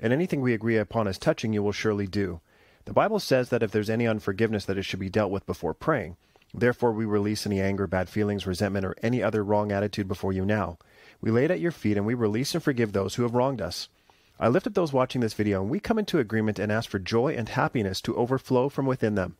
and anything we agree upon as touching you will surely do. The Bible says that if there's any unforgiveness that it should be dealt with before praying. Therefore we release any anger, bad feelings, resentment, or any other wrong attitude before you now. We lay it at your feet and we release and forgive those who have wronged us. I lift up those watching this video and we come into agreement and ask for joy and happiness to overflow from within them.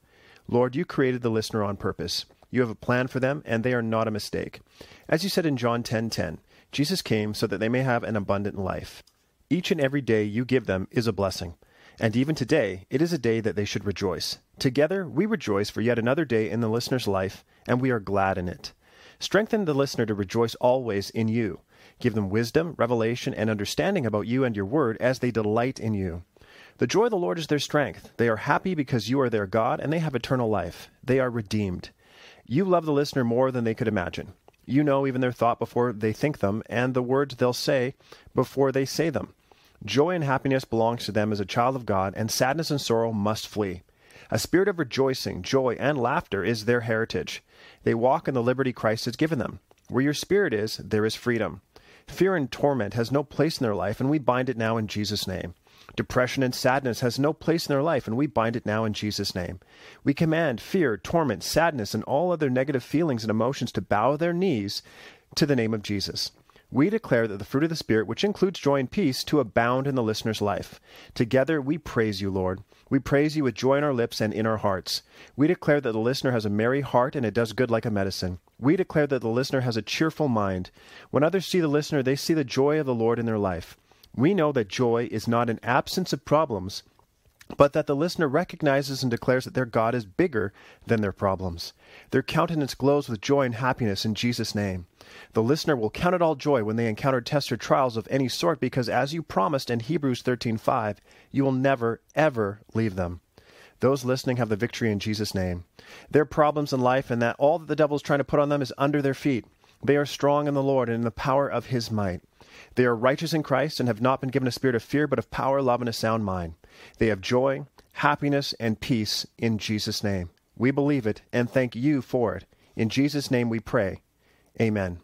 Lord, you created the listener on purpose. You have a plan for them, and they are not a mistake. As you said in John 10:10, 10, 10, Jesus came so that they may have an abundant life. Each and every day you give them is a blessing. And even today, it is a day that they should rejoice. Together, we rejoice for yet another day in the listener's life, and we are glad in it. Strengthen the listener to rejoice always in you. Give them wisdom, revelation, and understanding about you and your word as they delight in you. The joy of the Lord is their strength. They are happy because you are their God, and they have eternal life. They are redeemed. You love the listener more than they could imagine. You know even their thought before they think them, and the words they'll say before they say them. Joy and happiness belongs to them as a child of God, and sadness and sorrow must flee. A spirit of rejoicing, joy, and laughter is their heritage. They walk in the liberty Christ has given them. Where your spirit is, there is freedom. Fear and torment has no place in their life, and we bind it now in Jesus' name. Depression and sadness has no place in their life, and we bind it now in Jesus' name. We command fear, torment, sadness, and all other negative feelings and emotions to bow their knees to the name of Jesus we declare that the fruit of the Spirit, which includes joy and peace, to abound in the listener's life. Together we praise you, Lord. We praise you with joy in our lips and in our hearts. We declare that the listener has a merry heart and it does good like a medicine. We declare that the listener has a cheerful mind. When others see the listener, they see the joy of the Lord in their life. We know that joy is not an absence of problems, but that the listener recognizes and declares that their God is bigger than their problems. Their countenance glows with joy and happiness in Jesus' name. The listener will count it all joy when they encounter tests or trials of any sort because as you promised in Hebrews 13:5, you will never ever leave them. Those listening have the victory in Jesus' name. Their problems in life and that all that the devil is trying to put on them is under their feet. They are strong in the Lord and in the power of his might. They are righteous in Christ and have not been given a spirit of fear, but of power, love, and a sound mind. They have joy, happiness, and peace in Jesus' name. We believe it and thank you for it. In Jesus' name we pray. Amen.